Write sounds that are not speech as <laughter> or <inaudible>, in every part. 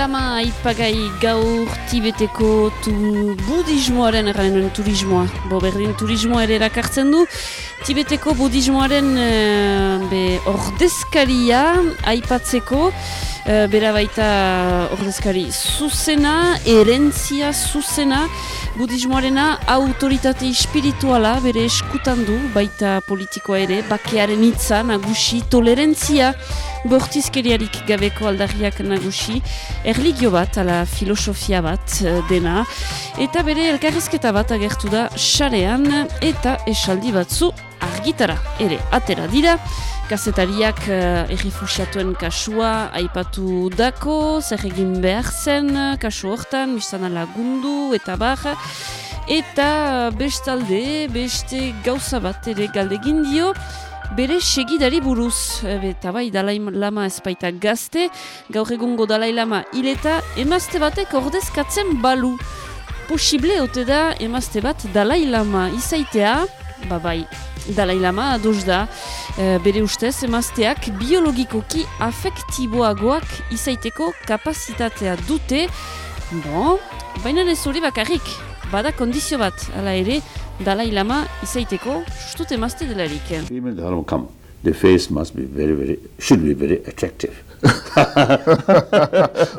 Lama aipagai gaur tibeteko tu budismoaren erranen turismoa. Bo berdin turismoa ere erakartzen du. Tibeteko budismoaren uh, be, ordezkaria aipatzeko. Uh, bera baita ordezkari zuzena, erentzia zuzena budismoarena autoritate espirituala bere eskutan du, baita politikoa ere, bakearen hitza nagusi, tolerantzia, bortizkeriarik gabeko aldarriak nagusi, erligio bat, ala filosofia bat eh, dena, eta bere elkarrizketa bat agertu da xarean, eta esaldi batzu argitara, ere, atera dira, kazetariak uh, errefusiatuen kasua aipatu dako, zer egin behar zen kasu hortan, biztana lagundu eta bar, eta bestalde, beste gauza bat ere galdegin dio, bere segidari buruz, eta bai Dalai Lama ezpaita gazte, gaur egungo Dalai Lama hileta, emazte batek ordezkatzen balu. Posible ote da emazte bat Dalai Lama izaitea, ba bai, Dalai Lama ados da, e, bere ustez emazteak biologikoki afektiboagoak izaiteko kapazitatea dute, bon, baina ez hori bakarrik, bada kondizio bat, ala ere, Dalai Lama izaiteko sustut emazte delarik. Female Dharma come. The face must be very, very, should be very attractive. <laughs>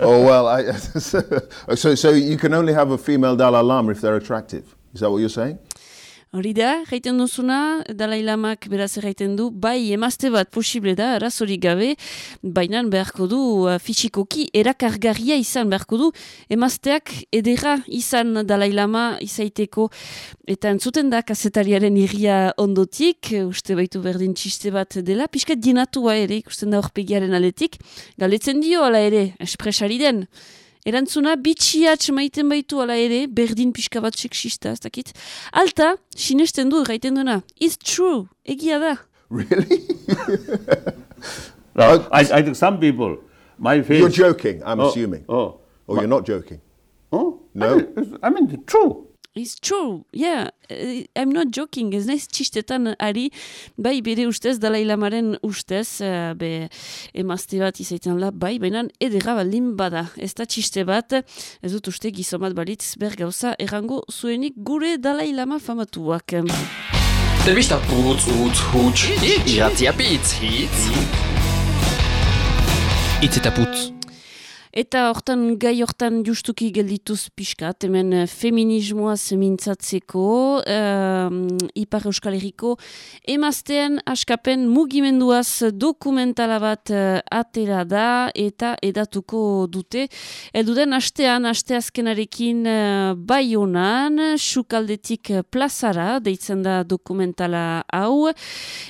oh well, I, <laughs> so so you can only have a female Dalai Lama if they're attractive. Is that what you're saying? Hori da, gaiten duzuna, Dalai Lamak beraz erraiten du, bai emazte bat posible da, arazorik gabe, baina beharko du uh, fisikoki erakargarria izan beharko du, emazteak edera izan Dalai Lama izaiteko, eta entzuten da kasetariaren irria ondotik, uste baitu berdin txiste bat dela, pixkat dinatua ere, ikusten da horpegiaren aletik, galetzen dio ala ere, espresari den, Erantzuna, bitxiatx maiten baitu ala ere, berdin pixka bat seksista, ez dakit. Alta, sinesten du, gaiten duena. It's true, egia da. Really? <laughs> no, I, I think some people, my face... You're joking, I'm oh, assuming. Oh. Or you're not joking. Oh? No. I mean, I mean true. It's true, yeah. Uh, I'm not joking, ez naiz txistetan ari, bai bere ustez, Dalai Lamaren ustez, uh, be emazte bat izaiten la, bai, baina edera baldin bada. Ez da txiste bat, ez dut uste gizomat balitz ber gauza, errango zuenik gure Dalai Lama famatuak. Telebista putz, utz, huts, iratzia pitz, hitz. Itz eta putz. Eta hortan gai hortan justuki geldituz pixkat, hemen eh, feminismoa zemintzatzeko, um, Ipar Euskal Herriko, emaztean askapen mugimenduaz dokumentala bat uh, atera da eta edatuko dute. Eduden astean, asteazkenarekin uh, bai honan, sukaldetik plazara, deitzen da dokumentala hau,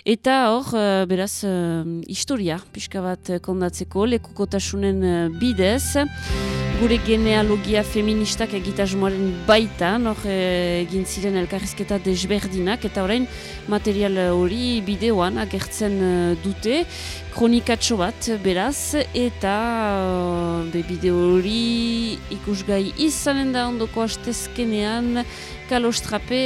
eta hor, uh, beraz, uh, historia pixka bat kondatzeko, lekukotasunen uh, bide, Gure genealogia feministak egitasmoaren baita, nor egin ziren elkarrizketa desberdinak, eta orain material hori bideoan agertzen dute, kronikatxo bat beraz, eta be bideo hori ikusgai izanen da ondoko hastezkenean kalostrape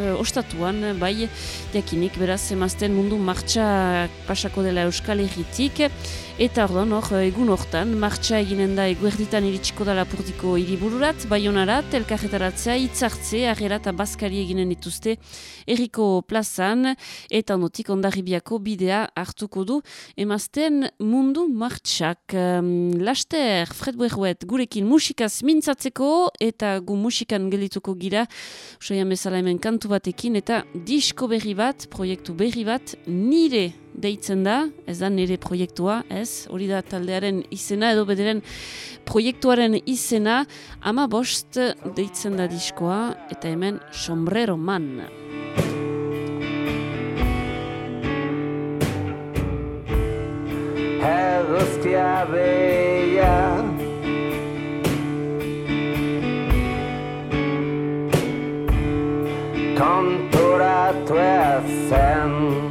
uh, ostatuan, bai, jakinik, beraz, emazten mundu martxa pasako dela Euskal Herritik, eta ordan, hor, egun hortan, martxa eginen da eguerditan iritsiko da lapurtiko hiribururat, bai honarat, elkarretaratzea, itzartze, agera eta baskari eginen dituzte erriko plazan, eta notik ondarribiako bidea hartuko du, emazten mundu martxak. Um, laster, Fred Buerruet, gurekin musikaz mintzatzeko, eta gu musikan gelituko gira, usaia mesala hemen kantu batekin eta disko berri bat, proiektu berri bat, nire deitzen da, ez da nire proiektua, ez, hori da taldearen izena edo bederen proiektuaren izena, ama bost deitzen da diskoa eta hemen sombrero man. Eguzkia beia. Konturatu ezen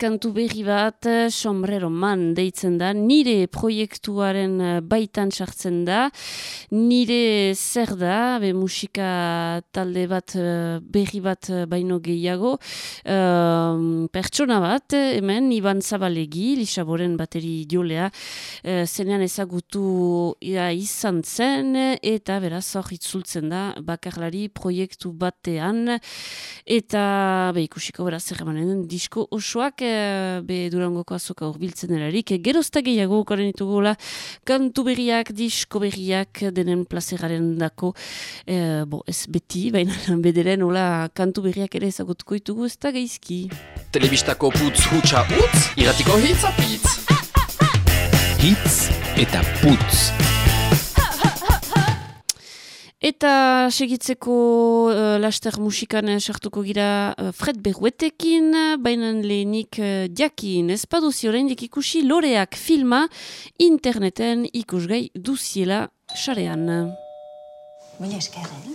kantu berri bat eh, sombrero man deitzen da, nire proiektuaren eh, baitan sartzen da, nire zer da, be musika talde bat eh, berri bat baino gehiago, um, pertsona bat, hemen Iban Zabalegi, Lisaboren bateri jolea, eh, zenean ezagutu ia izan zen, eta beraz hor itzultzen da bakarlari proiektu batean, eta be ikusiko beraz zer disko osoak e, be durangoko azoka urbiltzen erarik. Gerozta gehiago karen ditugula kantu berriak, disko berriak denen plazeraren dako. E, bo, ez beti, baina bederen hola kantu berriak ere ezagutuko ditugu ez da gaizki. Telebistako putz hutsa utz, iratiko hitz apitz. <laughs> Hitz eta putz. Eta segitzeko uh, laster musikan eh, sartuko gira uh, Fred Berruetekin, baina lehenik uh, diakin espaduzi oraindik ikusi loreak filma interneten ikusgai duziela sarean. Mila esker, eh?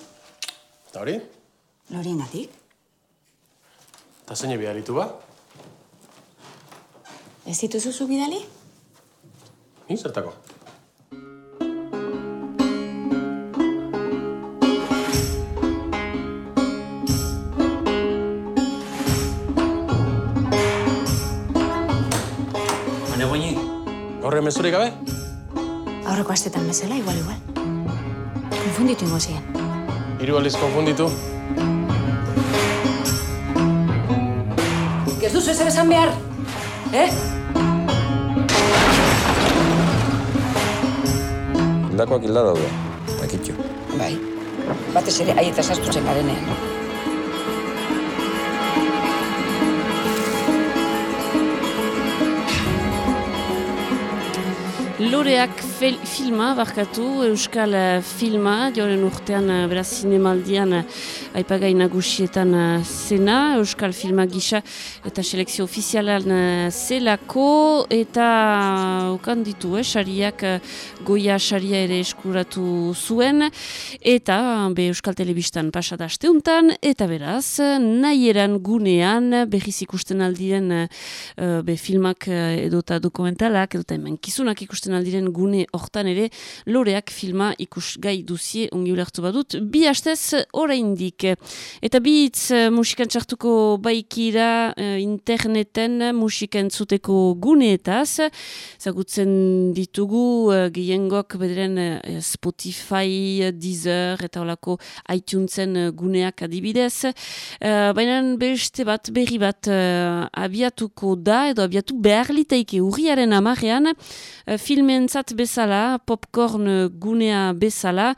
Eta hori? Loringatik. Eta zein biharitu ba? Ez dituzu zu bidali? Ni zertako? Gaur mezurik gabe? Aurreko astetan bezala, igual, igual. Konfunditu ingo ziren. Hiru aldiz konfunditu? Ez duzu ezer esan behar, eh? Hildakoak hilda daude, dakitxo. Bai. Batez ere aieta sastutzen garenean. Loreak fel, filma, barkatu, euskal eh, filma, joren urtean eh, beraz zinemaldian eh, aipagai nagusietan eh, zena, euskal filma gisa eta selekzio ofizialan eh, zelako eta ukan ditu, eh, sariak eh, goia saria ere eskuratu zuen eta be euskal telebistan pasada asteuntan eta beraz nahi eran gunean berriz ikusten aldiren eh, be filmak edota dokumentalak edota hemen kizunak ikusten aldiren gune hortan ere, loreak filma ikusgai duzie ongi ulertu badut, bi hastez oraindik. Eta bi hitz eh, musikan txartuko baikira eh, interneten musika entzuteko guneetaz, zagutzen ditugu eh, gehiengok bederen eh, Spotify, Deezer eta olako iTunesen eh, guneak adibidez. Eh, Baina beste bat, berri bat eh, abiatuko da edo abiatu behar liteike urriaren amarean. Uh, filmentzat bezala, popcorn eh, gunea bezala,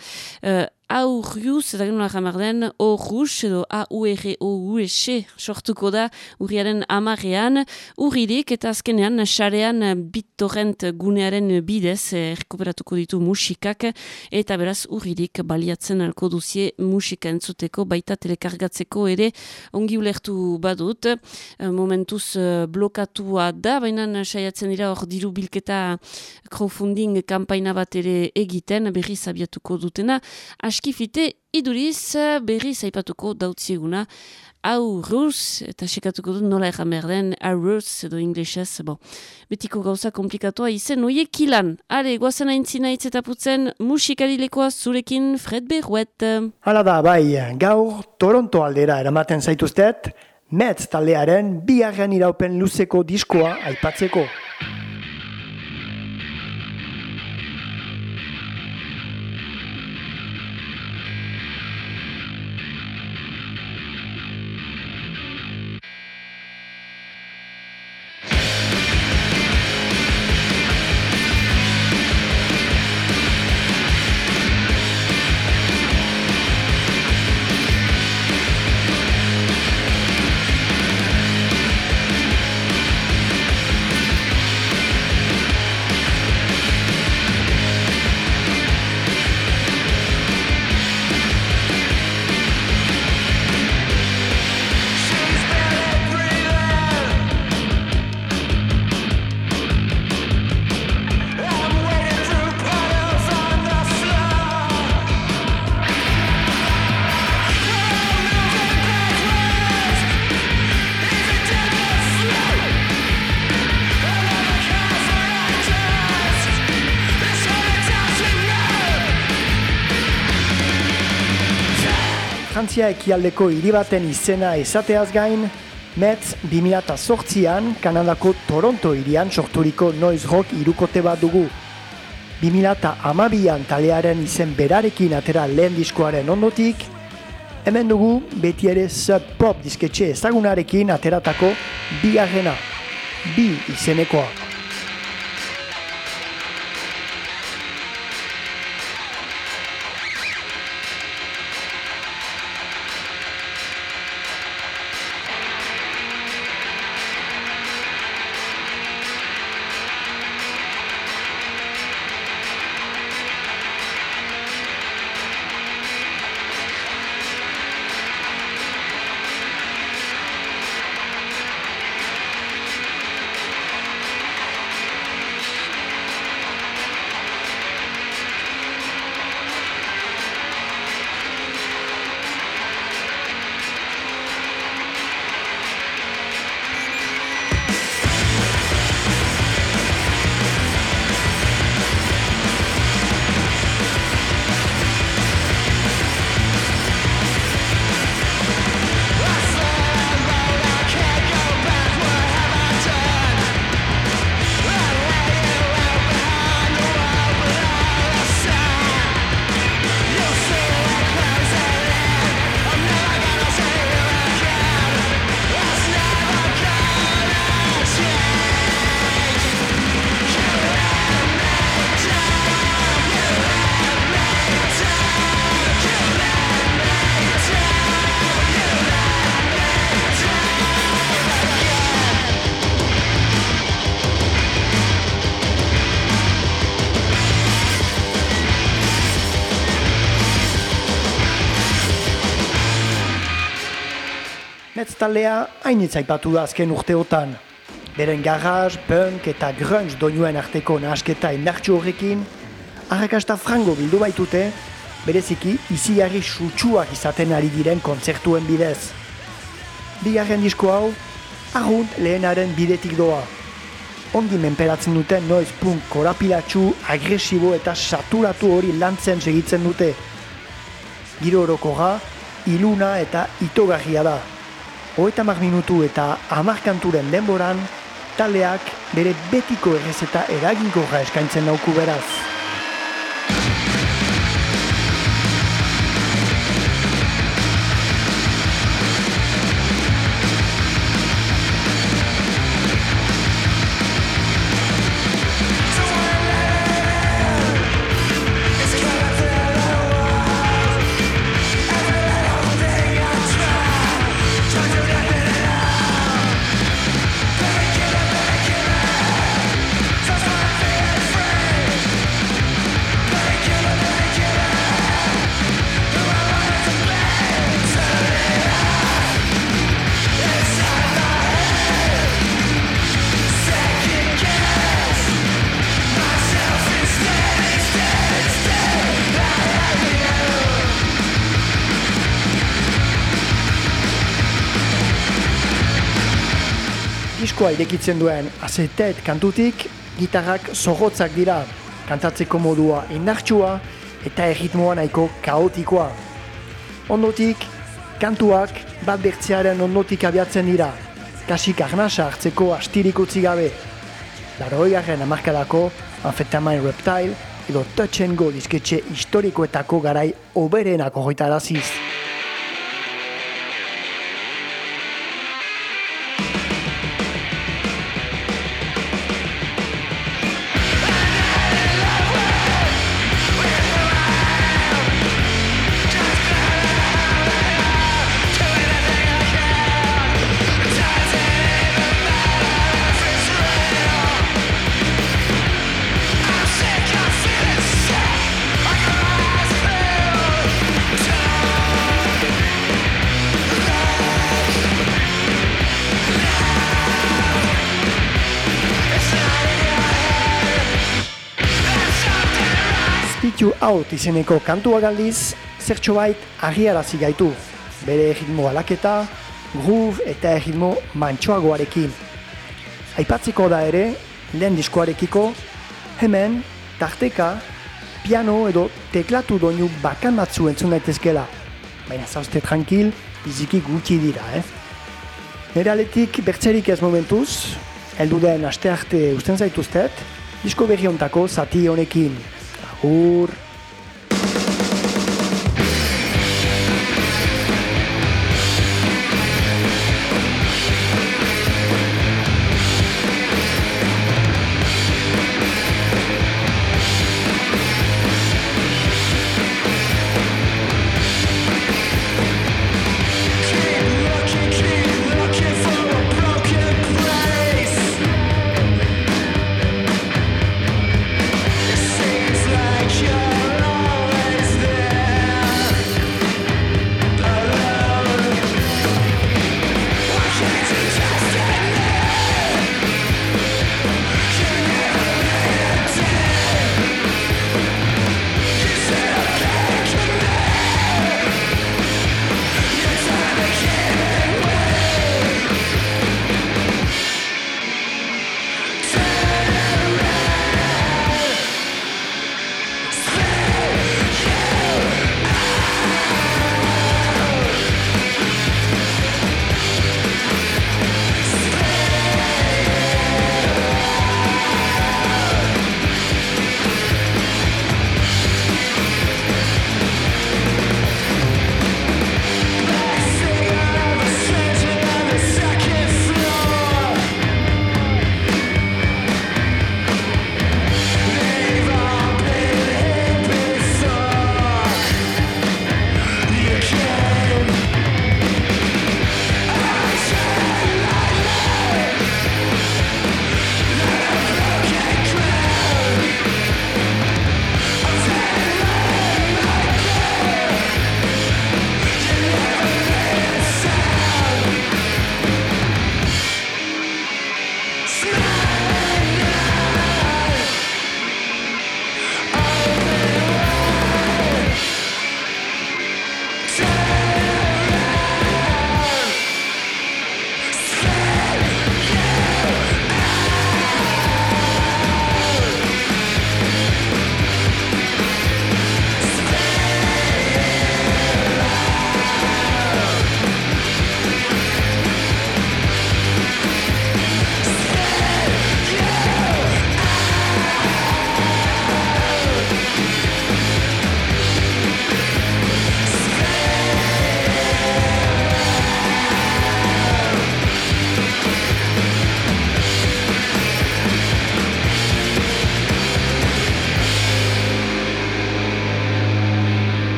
aurriuz, eta genuen jamar den, horruz, edo A-U-R-O-U-S, sortuko da urriaren amarean, urririk eta azkenean sarean BitTorrent gunearen bidez eh, rekuperatuko ditu musikak, eta beraz urririk baliatzen alko duzie musika entzuteko, baita telekargatzeko ere ongi ulertu badut, Eh, momentuz eh, blokatua da, baina saiatzen dira hor diru bilketa crowdfunding kampaina bat ere egiten, berriz abiatuko dutena, askifite iduriz berriz aipatuko dautzieguna, hau rus, eta sekatuko dut nola erran behar den, hau rus edo inglesez, bon. betiko gauza komplikatoa izen, oie kilan, are, guazen aintzina hitz eta putzen, musikarilekoa zurekin Fred Berruet. Hala da, bai, gaur Toronto aldera eramaten zaituztet, Metz taldearen biharren iraupen luzeko diskoa aipatzeko. Frantzia ekialdeko hiri baten izena esateaz gain, Metz 2008an Kanadako Toronto hirian sorturiko noise rock irukote bat dugu. 2012an talearen izen berarekin atera lehen diskoaren ondotik, hemen dugu beti ere sub pop disketxe ezagunarekin ateratako bigarrena, bi izenekoa. Metz taldea hainitz aipatu da azken urteotan. Beren garage, punk eta grunge doinuen arteko nahasketa indartxu horrekin, arrakasta frango bildu baitute, bereziki izigarri sutsuak izaten ari diren kontzertuen bidez. Bigarren disko hau, arrunt lehenaren bidetik doa. ongi menperatzen dute noiz punk korapilatxu, agresibo eta saturatu hori lantzen segitzen dute. Giro orokoga, iluna eta itogarria da. Hogeita mar minutu eta hamar kanturen denboran, taldeak bere betiko errezeta eraginkorra eskaintzen dauku beraz. Diskoa irekitzen duen azetet kantutik, gitarrak zorrotzak dira, kantatzeko modua indartsua eta erritmoa nahiko kaotikoa. Ondotik, kantuak bat bertzearen ondotik abiatzen dira, kasik arnasa hartzeko astirik utzi gabe. Laroi garen amarkadako Amphetamine Reptile edo Touch and Go disketxe historikoetako garai oberenak horretaraziz. Out izeneko kantua galdiz, zertxo bait agiarazi gaitu. Bere ritmo alaketa, groove eta ritmo mantxoagoarekin. Aipatzeko da ere, lehen diskoarekiko, hemen, tarteka, piano edo teklatu doinu bakan batzu entzun daitezkela. Baina zauzte tranquil, biziki gutxi dira, eh? Nere aletik bertzerik ez momentuz, heldu den aste arte usten zaituztet, disko berri zati honekin. Agur!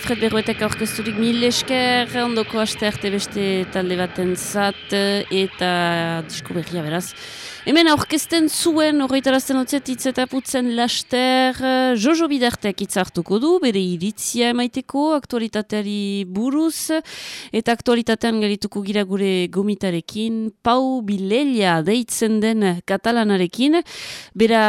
Fred Berroetek aurkezturik mil esker, ondoko aste arte beste talde baten zat eta disko berria beraz. Hemen aurkezten zuen, horretarazten otzet hitz eta putzen laster, Jojo Bidartek hitz hartuko du, bere iritzia emaiteko, aktualitateari buruz, eta aktualitatean gerituko gira gure gomitarekin, Pau Bilelia deitzen den katalanarekin, bera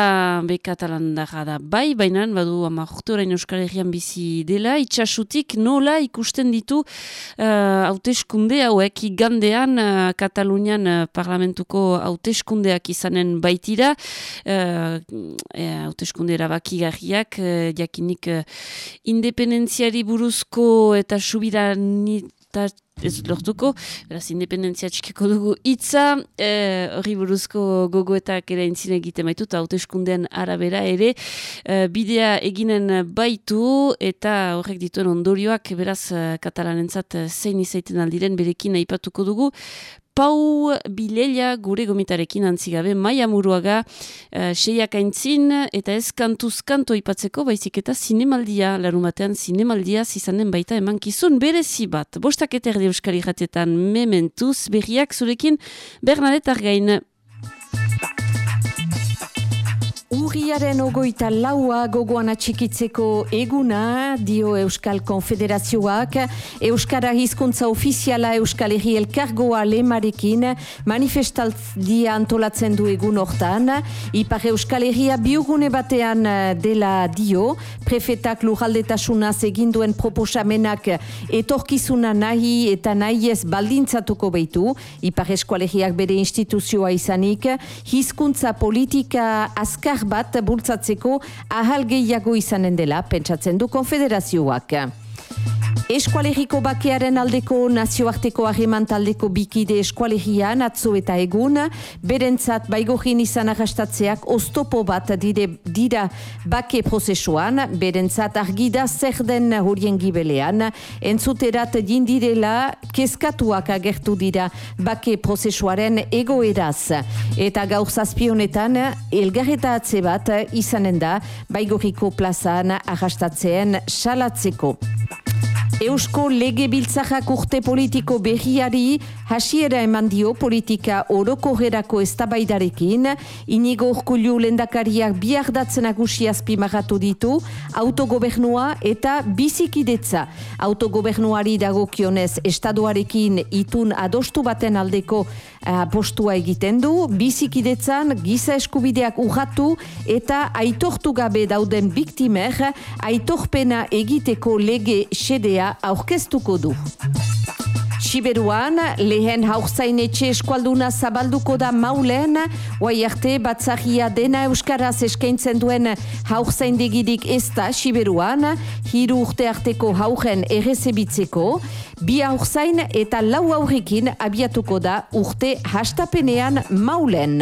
be katalan da bai, baina badu ama orain Euskal Herrian bizi dela, itxasutik nola ikusten ditu uh, hauteskunde hauek igandean uh, Katalunian uh, parlamentuko hauteskundeak izanen baitira, uh, hauteskunde erabakigarriak, uh, jakinik uh, independentziari buruzko eta subiranita ez lortuko, beraz independentzia txikeko dugu hitza, hori buruzko gogoetak ere entzine egiten baitu, eta hauteskundean arabera ere, e, bidea eginen baitu, eta horrek dituen ondorioak, beraz, katalanentzat zein izaiten aldiren berekin aipatuko dugu, Pau Bilelia gure gomitarekin antzigabe maia muruaga uh, seiak aintzin eta ez kantuz kanto ipatzeko baizik eta zinemaldia, larumatean zinemaldia zizanen baita eman kizun berezi bat. Bostak eta erdi euskari jatetan mementuz berriak zurekin Bernadette Argain. Urriaren ogoita laua gogoan atxikitzeko eguna, dio Euskal Konfederazioak, Euskara hizkuntza ofiziala Euskal Herri Elkargoa lemarekin manifestaldia antolatzen du egun hortan, Ipar Euskal Herria biugune batean dela dio, prefetak lujaldetasunaz eginduen proposamenak etorkizuna nahi eta nahi ez baldintzatuko behitu, Ipar Euskal Herriak bere instituzioa izanik, hizkuntza politika azkar bat bultzatzeko ahal gehiago izanen dela pentsatzen du konfederazioak. Eskualeriko bakearen aldeko nazioarteko aheman taldeko bikide eskualegian atzo eta egun, berentzat baigojin izan agastatzeak oztopo bat dire, dira bake prozesuan, berentzat argida zer den horien gibelean, entzuterat jindirela keskatuak agertu dira bake prozesuaren egoeraz. Eta gaur zazpionetan, elgarreta atze bat izanen da baigojiko plazan agastatzeen salatzeko. Eusko lege biltzakak urte politiko berriari hasiera eman dio politika oroko gerako eztabaidarekin, inigo urkullu lendakariak biardatzen agusi azpimagatu ditu, autogobernua eta bizikidetza. Autogobernuari dagokionez estadoarekin itun adostu baten aldeko uh, postua egiten du, bizikidetzan giza eskubideak urratu eta aitortu gabe dauden biktimer, aitorpena egiteko lege sedea aurkeztuko du. Siberuan, lehen haurzain etxe eskualduna zabalduko da maulen, oai arte batzagia dena Euskaraz eskaintzen duen haurzain degidik ez da Siberuan, hiru urte arteko hauren errezebitzeko, bi haurzain eta lau aurrekin abiatuko da urte hastapenean maulen.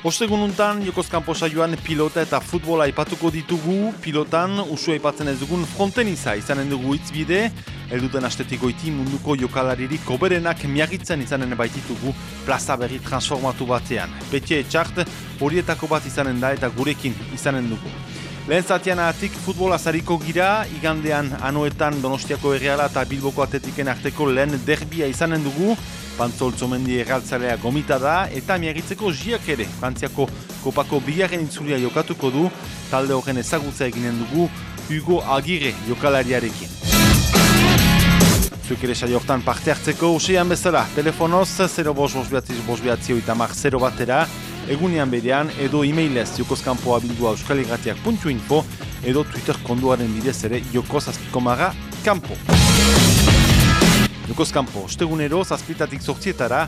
Ostegun untan, Jokozkampo saioan pilota eta futbola aipatuko ditugu. Pilotan, usu aipatzen ez dugun fronten iza izanen dugu itzbide. Elduten astetiko iti munduko jokalaririk koberenak miagitzen izanen baititugu plaza berri transformatu batean. Betie etxart, horietako bat izanen da eta gurekin izanen dugu. Lehen zatian ahatik futbola zariko gira, igandean anoetan Donostiako erreala eta Bilboko atetiken arteko lehen derbia izanen dugu. Pantzoltzomendi erraltzalea gomita da eta miagitzeko jiak ere Frantziako kopako bigarren itzulia jokatuko du talde horren ezagutza eginen dugu Hugo Agire jokalariarekin. Zuek ere saiortan parte hartzeko usean bezala telefonoz 0 bos bos behatzi bos behatzi oita mar 0 batera egunean berean edo e-mailez jokoskampoa bildua euskaligratiak.info edo Twitter konduaren bidez ere jokoz kampo. Jokoz Kampo, ostegunero, zazpitatik sortzietara,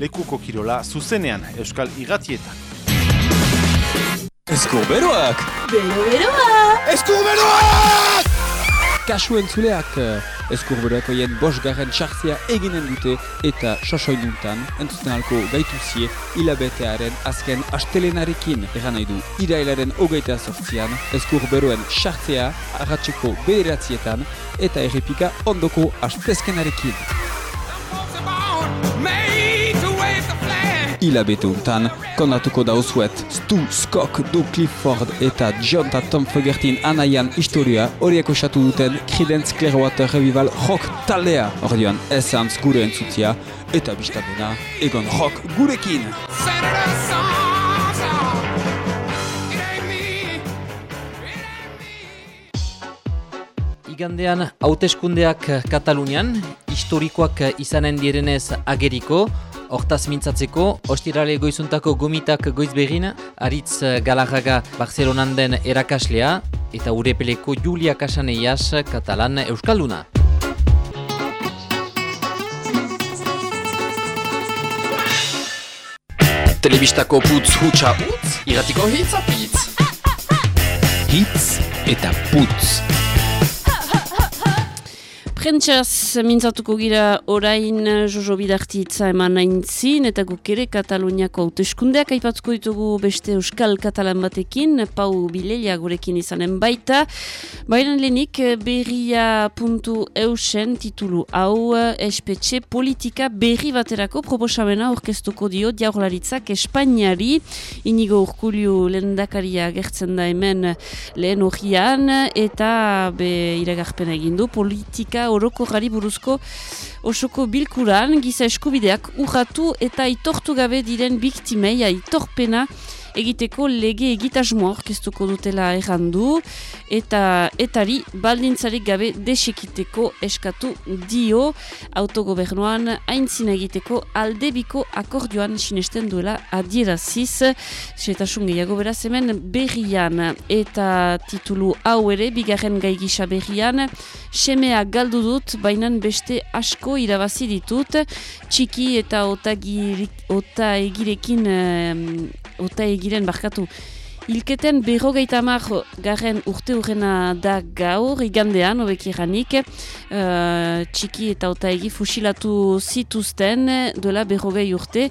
lekuko kirola, zuzenean, Euskal Igatietan. Eskurberoak! Bero-beroak! Eskurberoak! Kasu entzuleak, eskurberoak oien bosgarren txartzea eginen dute eta sosoinuntan, entzuten alko gaituzie, hilabetearen azken astelenarekin eran nahi du irailaren hogeita sortzian, eskurberoen txartzea, arratseko bederatzietan, eta errepika ondoko astezkenarekin. Hilabete untan, kondatuko dauzuet Stu Skok, Du Clifford eta John eta Tom Fogertin anaian historia horiek osatu duten Creedence Clearwater Revival rock taldea. Orduan esantz gure entzutzia eta bistabena egon rock gurekin. Igandean hauteskundeak Katalunian, historikoak izanen direnez ageriko, hortaz mintzatzeko, ostirale goizuntako gomitak goiz berin, Aritz Galarraga Barcelonan den erakaslea, eta urepeleko Julia Casaneias Katalan Euskalduna. Telebistako putz hutsa utz, iratiko hitz apitz. Hitz eta putz. Prentxaz mintzatuko gira orain Jojo Bidartitza eman aintzin eta guk ere Kataluniako hauteskundeak aipatuko ditugu beste Euskal Katalan batekin, Pau Bilelia gurekin izanen baita. Baina lehenik berria puntu eusen titulu hau espetxe politika berri baterako proposamena orkestuko dio diaurlaritzak Espainiari inigo urkuliu lehendakaria gertzen da hemen lehen horian eta be iragarpena egindu politika oroko gari buruzko osoko bilkuran. Giza eskubideak urratu eta aitortu gabe diren biktimei aitorpena egiteko lege egitasmoa orkestuko dutela errandu eta etari baldintzarik gabe desekiteko eskatu dio. Autogobernuan aintzina egiteko aldebiko akordioan sinesten duela adieraziz. Setasun gehiago beraz hemen berrian. Eta titulu hau ere bigarren gai gisa berrian. Semea galdu dut bainan beste asko irabazi ditut. Txiki eta otagirik, ota egirekin ota egiren barkatu. Ilketen berrogeita hamar garren urte urrena da gaur, igandean, hobek iranik, uh, txiki eta otaegi fusilatu zituzten duela berrogei urte,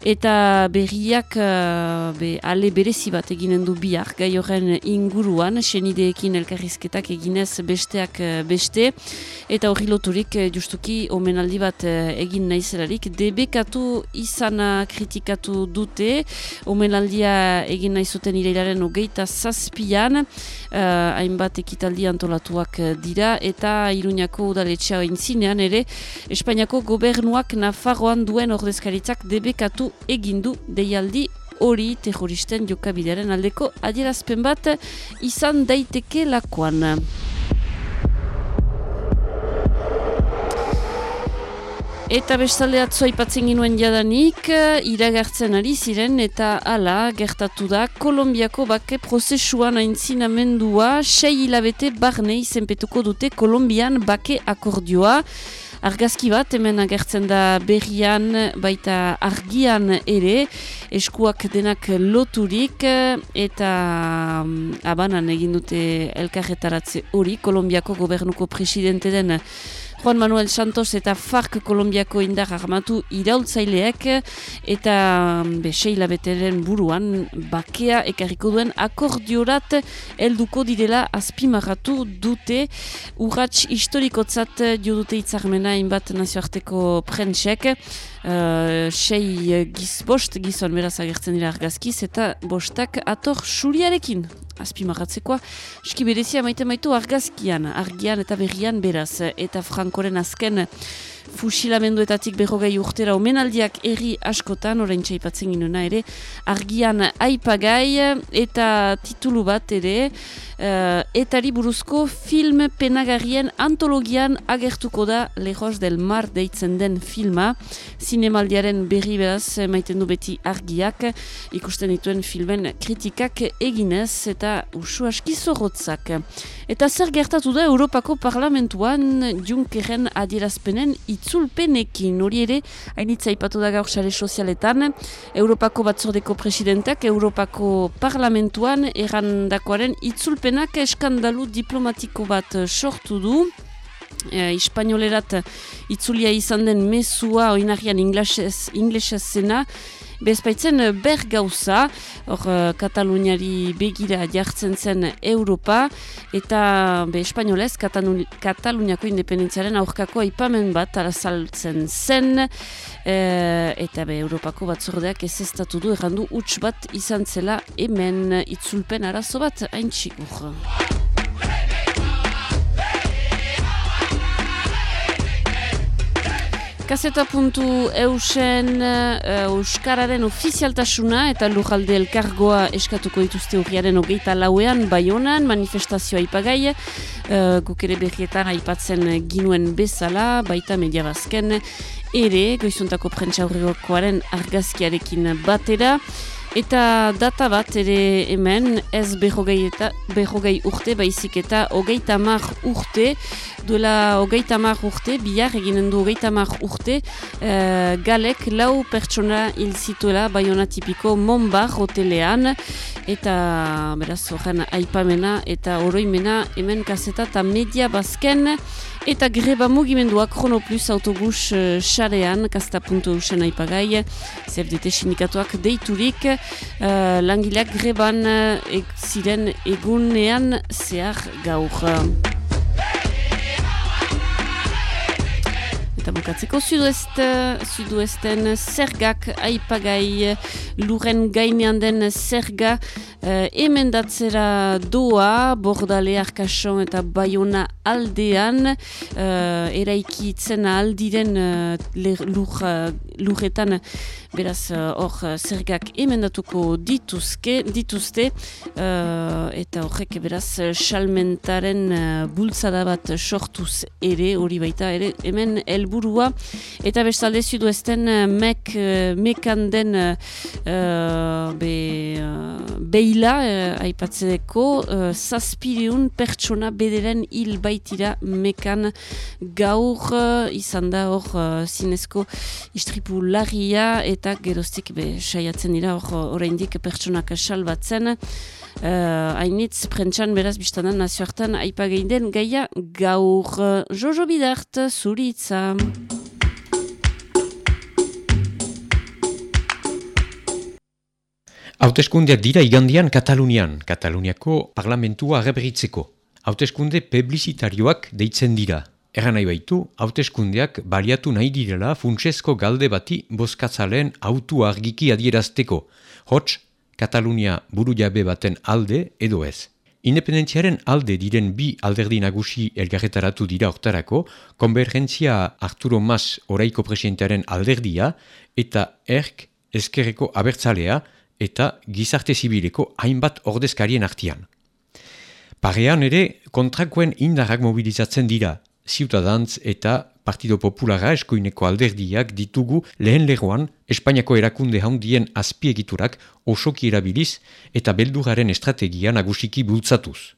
eta berriak uh, be, ale berezi bat eginen du bihar, gai horren inguruan, senideekin elkarrizketak eginez besteak beste, eta hori loturik justuki omenaldi bat egin naizelarik, debekatu izana kritikatu dute, omenaldia egin naizuten ireila Irailaren hogeita zazpian, uh, hainbat ekitaldi antolatuak dira, eta Iruñako udaletxea intzinean ere, Espainiako gobernuak Nafarroan duen ordezkaritzak debekatu egindu deialdi hori terroristen jokabidearen aldeko adierazpen bat izan daiteke lakoan. Eta bestalde atzo aipatzen ginuen jadanik, iragartzen ari ziren eta hala gertatu da Kolombiako bake prozesuan aintzinamendua sei hilabete barne izenpetuko dute Kolombian bake akordioa. Argazki bat hemen agertzen da berrian baita argian ere eskuak denak loturik eta um, abanan egin dute elkarretaratze hori Kolombiako gobernuko presidente den Juan Manuel Santos eta FARC Kolombiako indar armatu iraultzaileek eta be, seila beteren buruan bakea ekarriko duen akordiorat helduko direla azpimarratu dute. Urrats historikotzat jo dute itzarmena inbat nazioarteko prentsek. Uh, sei giz bost gizon beraz agertzen dira argazkiz eta bostak ator suriarekin azpimarratzekoa, eski berezia maite maitu argazkian, argian eta berrian beraz, eta Frankoren azken fusilamenduetatik berrogei urtera omenaldiak erri askotan, orain txaipatzen ginuna ere, argian aipagai eta titulu bat ere, uh, etari buruzko film penagarrien antologian agertuko da Lejos del Mar deitzen den filma, zinemaldiaren berri beraz maiten du beti argiak, ikusten dituen filmen kritikak eginez eta usu aski zorrotzak. Eta zer gertatu da Europako Parlamentuan Junckeren adierazpenen itzulpenekin? Hori ere, hainitza ipatu da gaur sare sozialetan, Europako batzordeko presidentak Europako Parlamentuan errandakoaren itzulpenak eskandalu diplomatiko bat sortu du, e, hispanolerat itzulia izan den mesua oinarrian inglesez, inglesez zena, Bezpaitzen ber gauza, hor uh, Kataluniari begira jartzen zen Europa, eta be espainolez Kataluniako independentziaren aurkako aipamen bat arazaltzen zen, e, eta be Europako batzordeak ez estatu du errandu huts bat izan zela hemen itzulpen arazo bat hain txikur. Kaseta puntu eusen uh, Euskararen ofizialtasuna eta lujalde elkargoa eskatuko dituzte urriaren hogeita lauean Baionan, manifestazioa ipagai, uh, guk ere berrietan aipatzen ginuen bezala, baita media bazken, ere, goizuntako prentsa argazkiarekin batera, Eta data bat ere hemen ez behogei, eta, behogei urte baizik eta hogeita mar urte duela hogeita mar urte, bihar eginen du hogeita mar urte uh, galek lau pertsona hil zituela baiona tipiko monbar hotelean. Eta beraz horren aipamena eta oroimena hemen kaseta eta media bazken Eta greba mugimenduak Chronoplus autobus uh, xarean, kasta puntu eusen aipagai, ZFDT sindikatuak deiturik, uh, langileak greban uh, ziren egunean zehar gaur. Eta bukatzeko. Suduest, suduesten zergak aipagai luren gainean den zerga uh, emendatzera doa bordale arkason eta baiona aldean uh, eraikitzen aldiren uh, lur, uh, lurretan beraz hor uh, zergak emendatuko dituzke, dituzte uh, eta horrek beraz salmentaren bultzada bat sortuz ere hori baita ere hemen helbu helburua. Eta bestalde zudu ezten uh, mek, mekan den uh, be, uh, beila uh, aipatzeko uh, zazpireun pertsona bederen hil baitira mekan gaur uh, izan da hor uh, zinezko istripu larria eta geroztik be saiatzen dira oraindik pertsonak salbatzen Uh, hainitz prentxan beraz biztanan nazioartan aipagein den gaia gaur Jojo Bidart zuritza. Hauteskundeak dira igandian Katalunian, Kataluniako parlamentua arreberitzeko. Hauteskunde publizitarioak deitzen dira. Eran nahi baitu, hauteskundeak baliatu nahi direla funtsesko galde bati boskatzaleen autu argiki adierazteko. Hots, Katalunia buru jabe baten alde edo ez. Independentziaren alde diren bi alderdi nagusi elgarretaratu dira oktarako, konvergentzia Arturo Mas oraiko presidentearen alderdia eta erk ezkerreko abertzalea eta gizarte zibileko hainbat ordezkarien artian. Parean ere, kontrakoen indarrak mobilizatzen dira, ziutadantz eta Partido Populara eskoineko alderdiak ditugu lehen legoan Espainiako erakunde handien azpiegiturak osoki erabiliz eta belduraren estrategia nagusiki bultzatuz.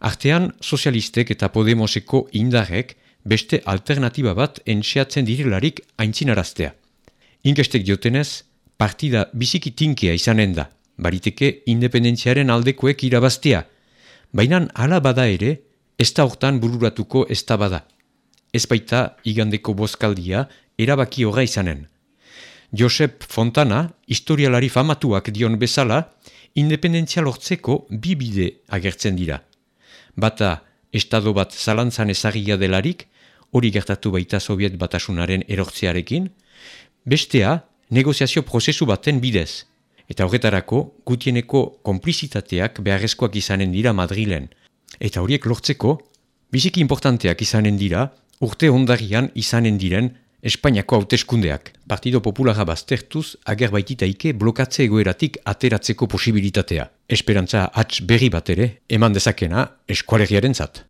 Artean, sozialistek eta Podemoseko indarrek beste alternatiba bat entxeatzen direlarik aintzinaraztea. Inkestek diotenez, partida biziki tinkea izanen da, bariteke independentziaren aldekoek irabaztea, baina hala bada ere, ez da hortan bururatuko ez da bada. Ez baita igandeko bozkaldia erabaki horra izanen. Josep Fontana, historialari famatuak dion bezala, independentzia lortzeko bi bide agertzen dira. Bata, estado bat zalantzan ezagia delarik, hori gertatu baita Soviet batasunaren erortzearekin, bestea, negoziazio prozesu baten bidez. Eta horretarako, gutieneko konplizitateak beharrezkoak izanen dira Madrilen. Eta horiek lortzeko, biziki importanteak izanen dira, urte ondarian izanen diren Espainiako hauteskundeak. Partido Populara baztertuz, ager baititaike blokatze egoeratik ateratzeko posibilitatea. Esperantza hats berri bat ere, eman dezakena eskualegiaren zat.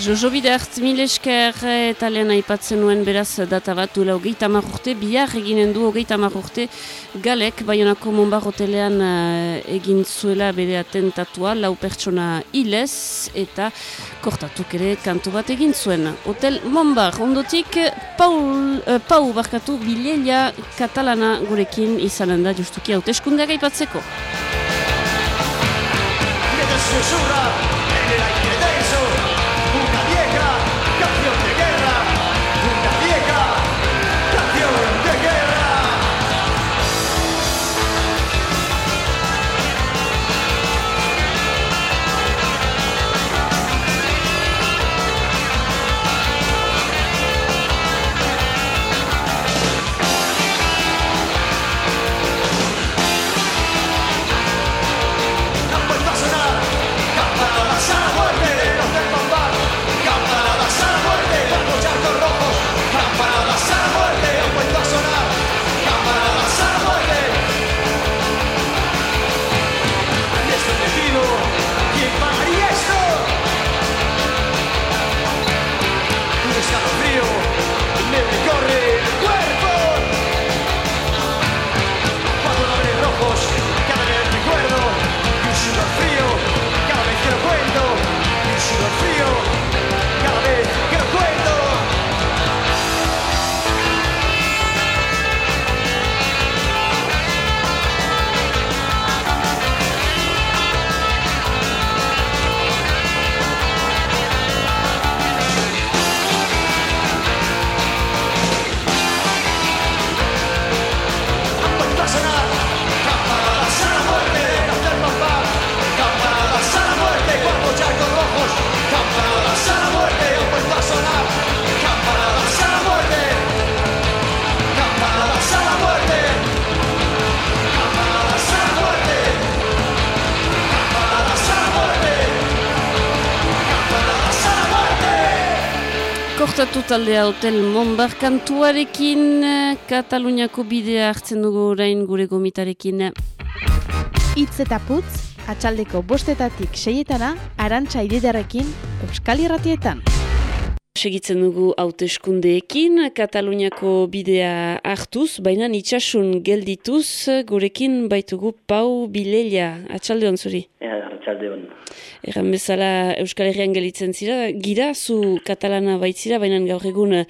Jojo Bidertz, mil esker eta aipatzen nuen beraz data bat duela hogeita hamar urte, bihar eginen du hogeita hamar urte galek, Bayonako Monbar hotelean uh, egin zuela bere atentatua, lau pertsona hilez eta kortatuk ere kantu bat egin zuen. Hotel Monbar, ondotik Paul, uh, Pau barkatu bilelia katalana gurekin izanen da justuki hauteskundeak aipatzeko. Taldea hotel Monbar kantuarekin, eh, Kataluniako bidea hartzen dugu orain gure gomitarekin. Itz eta putz, atxaldeko bostetatik seietana, arantxa ididarekin, Euskal Irratietan. Segitzen dugu hauteskundeekin, Kataluniako bidea hartuz, baina itxasun geldituz, gurekin baitugu Pau Bilelia. Atxalde hon zuri? Arratxalde hon. Erran bezala Euskal Herrian gelitzen zira, gira zu katalana baitzira, baina gaur egun uh,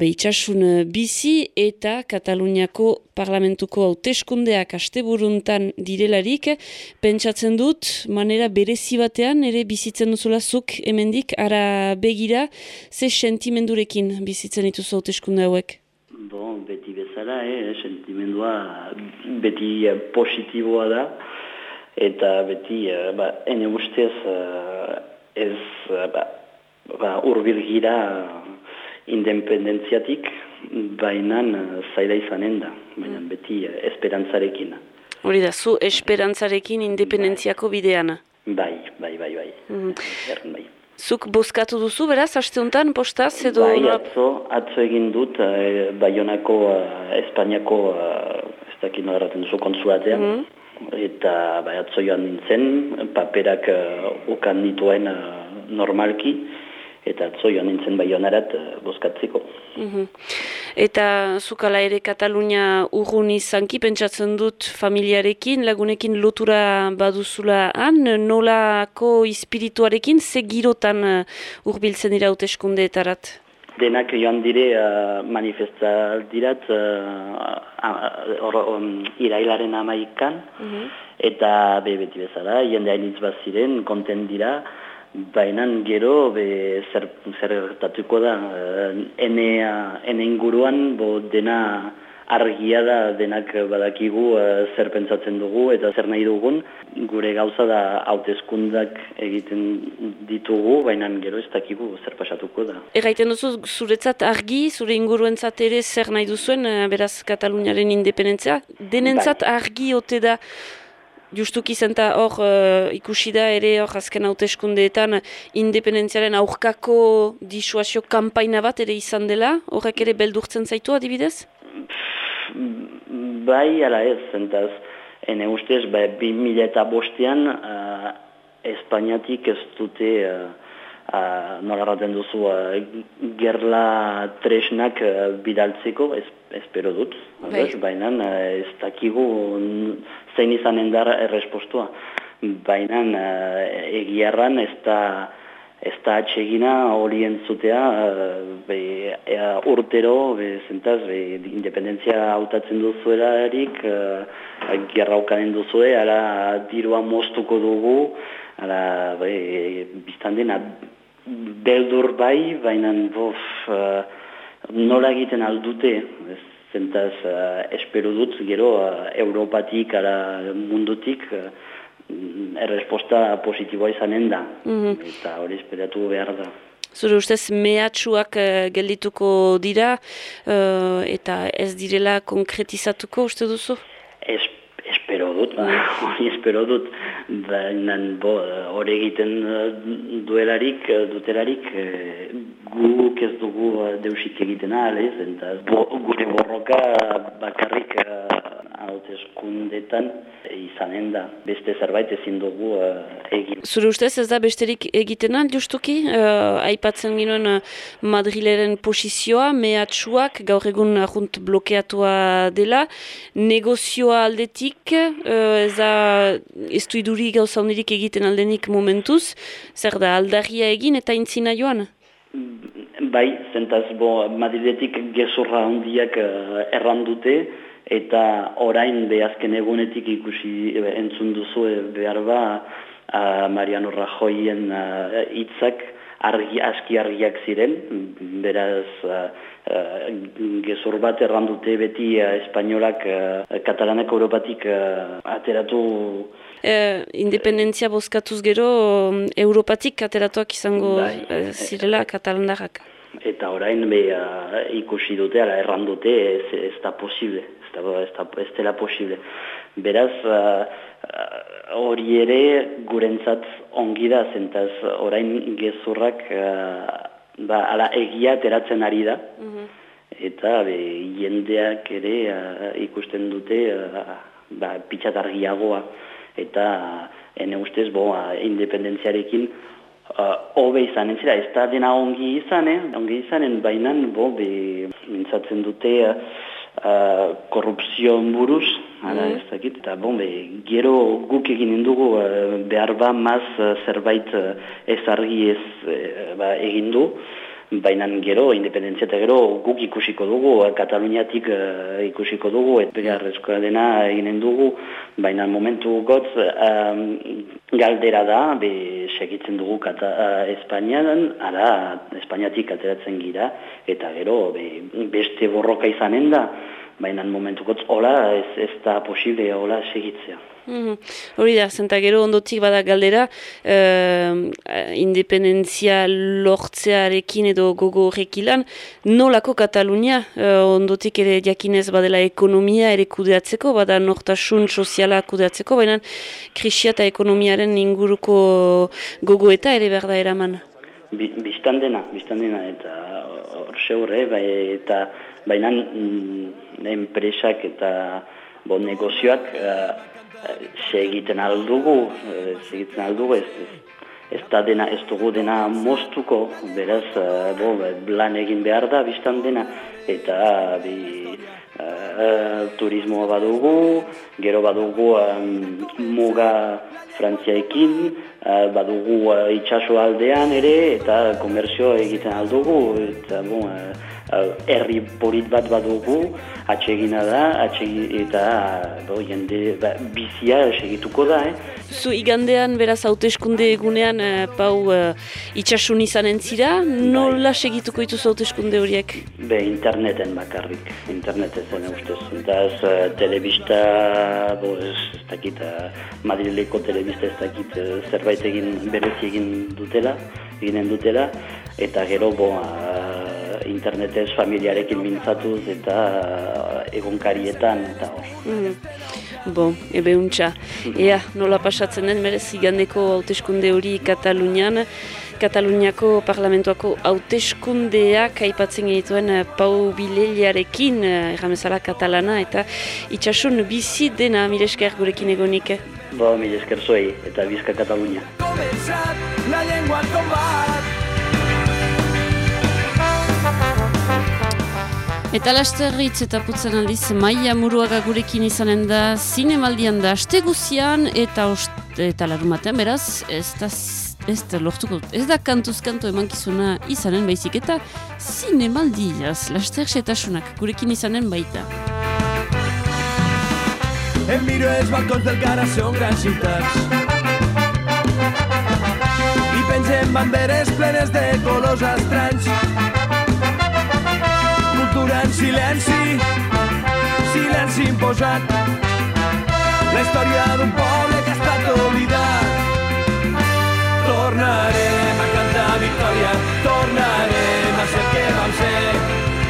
be itxasun bizi eta Kataluniako parlamentuko hauteskundeak asteburuntan direlarik, pentsatzen dut, manera berezi batean, ere bizitzen duzula zuk hemendik ara begira, ze sentimendurekin bizitzen dituzu hauteskunde hauek? Bon, beti bezala, eh, sentimendua beti eh, positiboa da, eta beti, eh, ba, ene ustez, eh, ez, ba, ba, urbil independentziatik, baina eh, zaila izanen da, baina beti eh, esperantzarekin. Hori da, zu esperantzarekin independentziako bidean. Bai, bai, bai, bai. Erren bai. Zuk bozkatu duzu, beraz, aste honetan, postaz, edo... Bai, atzo, atzo egin dut, eh, Baionako, eh, Espainiako, eh, ez dakit nola erraten duzu konsulatean, Mhm. eta bai, atzo joan nintzen, paperak uh, ukan nituen eh, normalki, eta atzo joan nintzen Baionarat uh, bozkatzeko. Mhm. Eta zukala ere Katalunia urrun izanki, pentsatzen dut familiarekin, lagunekin lotura baduzula han, nolako espirituarekin, ze girotan uh, urbiltzen dira hauteskundeetarat? Denak joan dire uh, manifestaldirat uh, or, um, irailaren amaikan, eta be beti bezala, jende hainitz bat ziren, konten dira, baina gero be, zer, zer gertatuko da, uh, ene, ene inguruan bo dena argia da denak badakigu uh, zer pentsatzen dugu eta zer nahi dugun. Gure gauza da hauteskundak egiten ditugu, baina gero ez dakigu zer pasatuko da. Erraiten duzu zuretzat argi, zure inguruentzat ere zer nahi duzuen, eh, beraz Kataluniaren independentzia. Denentzat argi ote da, justuki zenta hor eh, ikusi da ere hor azken hauteskundeetan independentziaren aurkako disuazio kanpaina bat ere izan dela, horrek ere beldurtzen zaitu adibidez? Bai, ala ez, zentaz, ene ustez, ba, bi mila eta bostean, uh, Espainiatik ez dute uh, uh, nola erraten duzu, uh, gerla tresnak uh, bidaltzeko, ez, espero dut, Bai. baina uh, ez dakigu zein izanen da errespostua. Baina uh, egiarran ez da, ez da atsegina hori entzutea uh, be, ea, urtero, be, zentaz, be, independentzia hautatzen duzuelarik, uh, gerra ukanen duzue, ala dirua moztuko dugu, ala be, biztan dena beldur bai, baina bof, nola egiten aldute, ez, zentaz, uh, espero dut, gero, uh, Europatik, ala mundutik, uh, erresposta positiboa izanen da, Mhm. eta hori esperatu behar da. Zure ustez mehatxuak eh, geldituko dira eh, eta ez direla konkretizatuko uste duzu? Es, espero dut, <laughs> hori espero dut, baina bo, hori egiten eh, duelarik, eh, dutelarik, eh, guk ez dugu deusik egiten ahal, ez, eta bo, gure borroka bakarrik hauteskundetan izanen da. Beste zerbait ezin dugu eh, egin. Zure ustez ez da besterik egiten al justuki? Eh, aipatzen ginoen eh, Madrileren posizioa, mehatxuak, gaur egun ahunt blokeatua dela, negozioa aldetik, eh, ez da ez du iduri gauza handirik egiten aldenik momentuz, zer da aldarria egin eta intzina joan? Bai, zentaz, bo, Madridetik gezurra handiak uh, errandute, eta orain behazken egunetik ikusi e, entzun duzu e, behar ba uh, Mariano Rajoyen hitzak argi, aski argiak ziren, beraz uh, uh, gezur bat errandute beti uh, espainolak uh, katalanak Europatik uh, ateratu Eh, independentzia bozkatuz gero Europatik ateratuak izango Bai. eh, zirela katalandarrak. Eta orain be, uh, ikusi dute, ala erran dute, ez, ez da posible, ez, da, ez, da, ez dela posible. Beraz, uh, hori ere gurentzat ongi da, zentaz orain gezurrak uh, ba, ala egia ateratzen ari da, eta be, jendeak ere uh, ikusten dute uh, ba, pitxat argiagoa, eta ene ustez, bo, uh, uh, hobe izanen zira, ez da dena ongi izanen, ongi izanen, bainan, bo, be, mintzatzen dute uh, korrupzioan buruz, hala Mhm. ez dakit, eta bon, be, gero guk eginen dugu uh, behar ba maz uh, zerbait uh, ez argi ez uh, ba, egin du, baina gero, independentzia eta gero guk ikusiko dugu, uh, Kataluniatik uh, ikusiko dugu, eta beharrezkoa dena eginen dugu, baina momentu gotz um, galdera da, be, segitzen dugu kata, uh, Espainian, ara Espainiatik ateratzen gira, eta gero be, beste borroka izanen da, baina momentu gotz hola ez, ez da posible hola segitzea. Mhm. Hori da, zenta gero ondotik bada galdera, eh, independentzia lortzearekin edo gogo horrekilan, nolako Katalunia, eh, ondotik ere jakinez badela ekonomia ere kudeatzeko, bada nortasun soziala kudeatzeko, baina krisia eta ekonomiaren inguruko gogo eta ere berda eraman. Bi, biztan dena, biztan dena, eta hor seurre, bai, eta baina mm, enpresak eta bo, negozioak uh, segiten aldugu, uh, segiten aldugu, ez, ez, ez da dena, ez dugu dena moztuko, beraz, uh, bo, lan egin behar da, biztan dena, eta bi, uh, turismoa badugu, gero badugu um, muga frantziaekin, uh, badugu uh, itxaso aldean ere, eta komerzio egiten aldugu, eta bon, uh, herri polit bat badugu, atsegina da, atsegi, eta bo, jende ba, bizia segituko da, eh? Zu igandean beraz hauteskunde egunean eh, pau eh, itxasun izanen zira, nola segituko dituzu hauteskunde horiek? Be, interneten bakarrik, interneten ustez. Eta ez, uh, telebista, bo, ez, ez dakit, uh, Madrileko telebista ez dakit uh, zerbait egin, berezi egin dutela, eginen dutela, eta gero, bo, uh, internetez familiarekin mintzatuz eta egunkarietan, eta hor. Mm. Bon, ebe untxa. Ea, nola pasatzen den, berez igandeko hauteskunde hori Katalunian, Kataluniako parlamentuako hauteskundeak aipatzen genituen eh, Pau Bileliarekin, eh, erramezala katalana, eta itxasun bizi dena miresker gurekin egonik. Bo, mil esker zuei, eta bizka Katalunia. Comenzar la lengua combat Eta laster hitz eta putzen aldiz maia muruaga gurekin izanen da zinemaldian da aste guzian eta, ost, eta larumatean beraz ez da, ez da lortuko ez da kantuz kanto emankizuna izanen baizik eta zinemaldiaz laster gurekin izanen baita. Em miro els balcons del cara són grans ciutats i pengem banderes plenes de colors estranys silenci silenci imposat. La història d'un poble que ha estat oblidat. Tornarem a cantar victòria tornarem a ser que vam ser.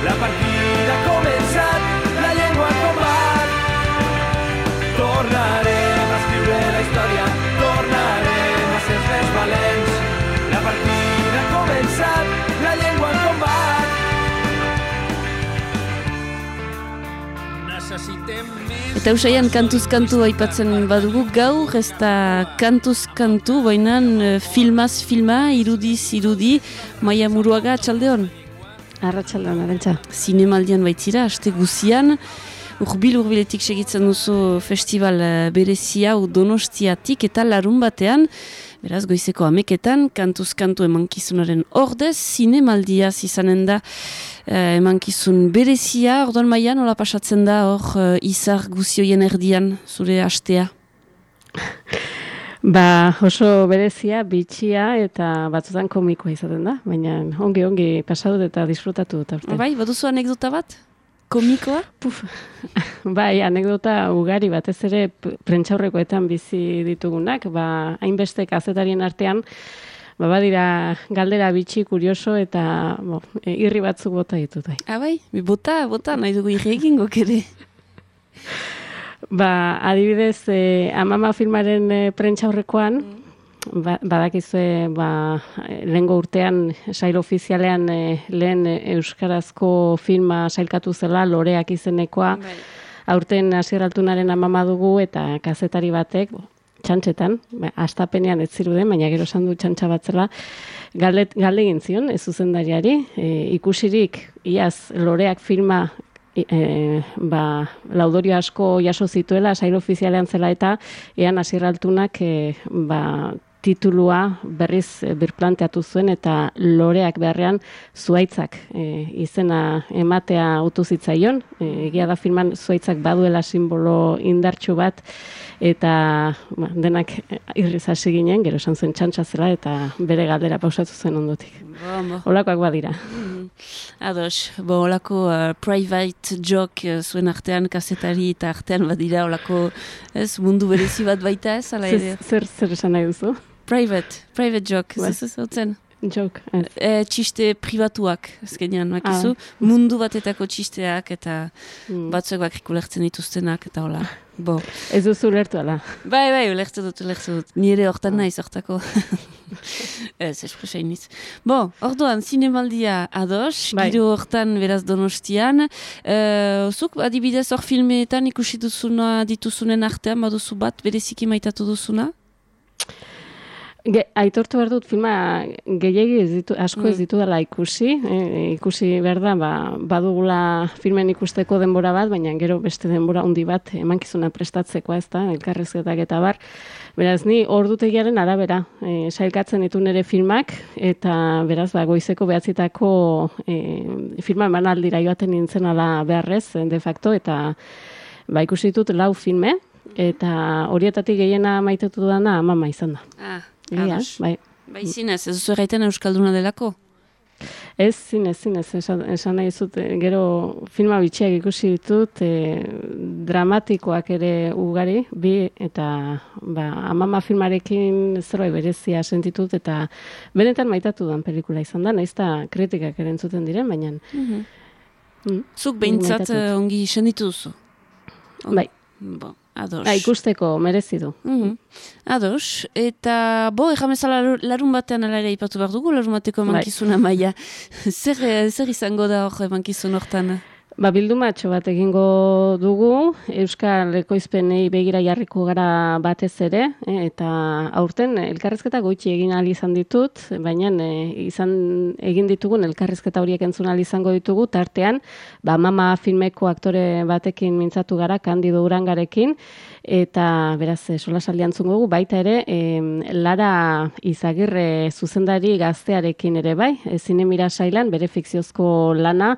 La partida ha Eta usaian kantuz kantu aipatzen badugu gaur, ez da kantuz kantu, bainan eh, filmaz filma, irudiz irudi, maia muruaga atxaldeon? Arratxaldeon, arantxa. Zinemaldian baitzira, aste guzian, urbil urbiletik segitzen duzu festival eh, berezia hau donostiatik eta larun batean, beraz goizeko ameketan, kantuz kantu emankizunaren ordez, zinemaldiaz izanen da eh, emankizun berezia, orduan maian, nola pasatzen da hor eh, izar guzioien erdian, zure astea? Ba, oso berezia, bitxia eta batzutan komikoa izaten da, baina ongi ongi pasatu eta disfrutatu dut. Bai, baduzu anekdota bat? Komikoa? Puf. <laughs> bai, anekdota ugari batez ere prentxaurrekoetan bizi ditugunak, ba, hainbeste kazetarien artean, ba, badira galdera bitxi, kurioso eta bo, e, irri batzuk bota ditut. Bai. Ah, bai, bota, bota, nahi dugu irri egingo kere. Ba, adibidez, eh, amama filmaren eh, prentxaurrekoan, ba, badakizue, ba, lehengo urtean, sail ofizialean eh, lehen eh, euskarazko filma sailkatu zela, loreak izenekoa, aurten asieraltunaren amama dugu eta kazetari batek, bo, txantxetan, ba, astapenean ez ziruden, baina gero esan du txantxa bat zela, galdet, galde egin zion, ez zuzendariari, e, ikusirik, iaz, loreak filma i- e, ba, laudorio asko jaso zituela, sail ofizialean zela eta ean asierraltunak e, ba, titulua berriz e, birplanteatu zuen eta loreak beharrean zuaitzak e, izena ematea utu zitzaion. E, egia da filman zuaitzak baduela simbolo indartsu bat eta ba, denak irriz hasi ginen, gero esan zuen txantxa zela eta bere galdera pausatu zen ondotik. Bo, Olakoak badira. Mhm. Ados, bo, olako uh, private joke uh, zuen artean, kazetari eta artean badira, olako, ez, mundu berezi bat baita ez, ala ere? Zer, zer esan nahi duzu? Private, private joke, ez ez zautzen? Joke, ez. E, txiste pribatuak, ezkenean, makizu, Ah. mundu batetako txisteak eta Mm. batzuek bakrik ulertzen dituztenak eta hola. Bo. Ez duzu ulertu ala. Bai, bai, ulertu dut, ulertu dut. Nire hortan naiz hortako. <laughs> ez, espresain niz. Bo, orduan, zinemaldia ados, Bai. giro hortan beraz donostian. Uh, zuk, adibidez, hor filmeetan ikusi duzuna dituzunen artean, baduzu bat, bereziki maitatu duzuna? Ge, aitortu behar dut filma gehiegi ez ditu, asko ez Mm. ditu dela ikusi, e, ikusi behar da, ba, badugula filmen ikusteko denbora bat, baina gero beste denbora handi bat emankizuna prestatzeko ez da, elkarrezketak eta bar. Beraz, ni ordutegiaren arabera, e, sailkatzen ditu nire filmak, eta beraz, ba, goizeko behatzitako e, filma emanaldira joaten nintzen ala beharrez, de facto, eta ba, ikusi ditut lau filme, eta horietatik gehiena maitetu dana mama izan da. Ah, Egia, bai. Bai, zinez, ez duzu erraiten Euskalduna delako? Ez, zinez, zinez, esan, esan nahi zut, eh, gero filma bitxiak ikusi ditut, e, dramatikoak ere ugari, bi, eta ba, amama filmarekin zerbait berezia sentitut, eta benetan maitatu dan pelikula izan da, nahiz eta kritikak ere entzuten diren, baina... Mhm. Mm. Zuk behintzat eh, ongi senditu duzu? Bai. Bo, ados. Ba, ikusteko merezi du. Mhm. Ados, eta bo, erramezala laru- larun batean ala ere ipatu behar dugu, larun bateko Bai. emankizuna maia. <laughs> zer, zer izango da hor emankizun hortan? Ba, bildumatxo bat egingo dugu, Euskal Ekoizpenei begira jarriko gara batez ere, eh, eta aurten elkarrezketa goitxi egin ahal izan ditut, baina eh, izan egin ditugun elkarrezketa horiek entzun ahal izango ditugu, tartean, ba, mama filmeko aktore batekin mintzatu gara, Kandido Urangarekin, eta beraz, eh, sola saldian dugu, baita ere, eh, Lara Izagirre zuzendari gaztearekin ere bai, e, zinemira sailan, bere fikziozko lana,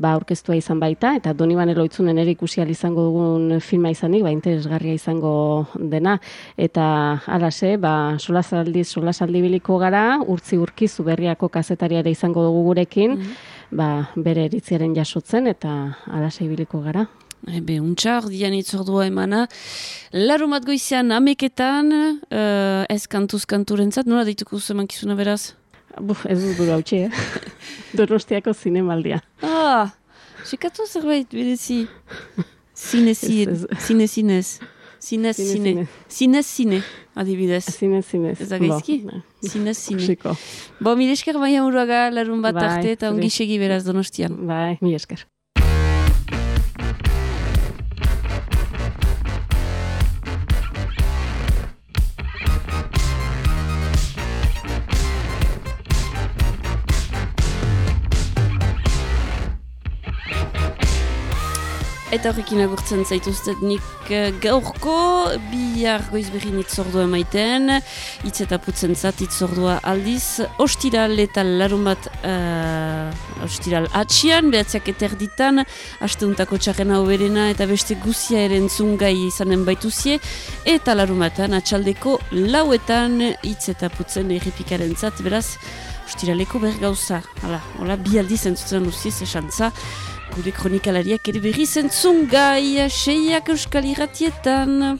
ba aurkeztua izan baita eta Donibane Loitzunen ere ikusi izango dugun filma izanik ba interesgarria izango dena eta halase ba solasaldi solasaldi biliko gara urtzi urkizu berriako kazetariare izango dugu gurekin mm ba bere eritziaren jasotzen eta halase ibiliko gara Ebe, untxa, ordian itzordua emana. Larumat goizian ameketan, uh, ez kantuz kanturentzat, nola dituko zeman kizuna beraz? Buf, ez dut dut hautsi, eh? <laughs> Donostiako zinemaldia. Ah, txekatu zerbait, berezi. Zine, zine, zine, zinez. Zinez, zine. Zinez, zine, adibidez. Zinez, zinez. Ez da gaizki? Zinez, zine. Bo, mire esker baina uruaga larun bat bai, arte eta ongi segi beraz donostian. Bai, mire esker. Eta horrekin agurtzen zaituztet nik uh, gaurko bihar goiz berri emaiten, hitz eta putzen zat itzordua aldiz, ostiral eta larun bat uh, ostiral atxian, behatziak eterditan, hasteuntako txarrena oberena eta beste guzia eren zungai izanen baituzie, eta larun batan atxaldeko lauetan hitz eta putzen errepikaren zat, beraz, ostiraleko bergauza, hala, hola, bi aldiz entzutzen duziz esantza, gure kronikalariak ere berri zentzun gai, seiak euskal irratietan.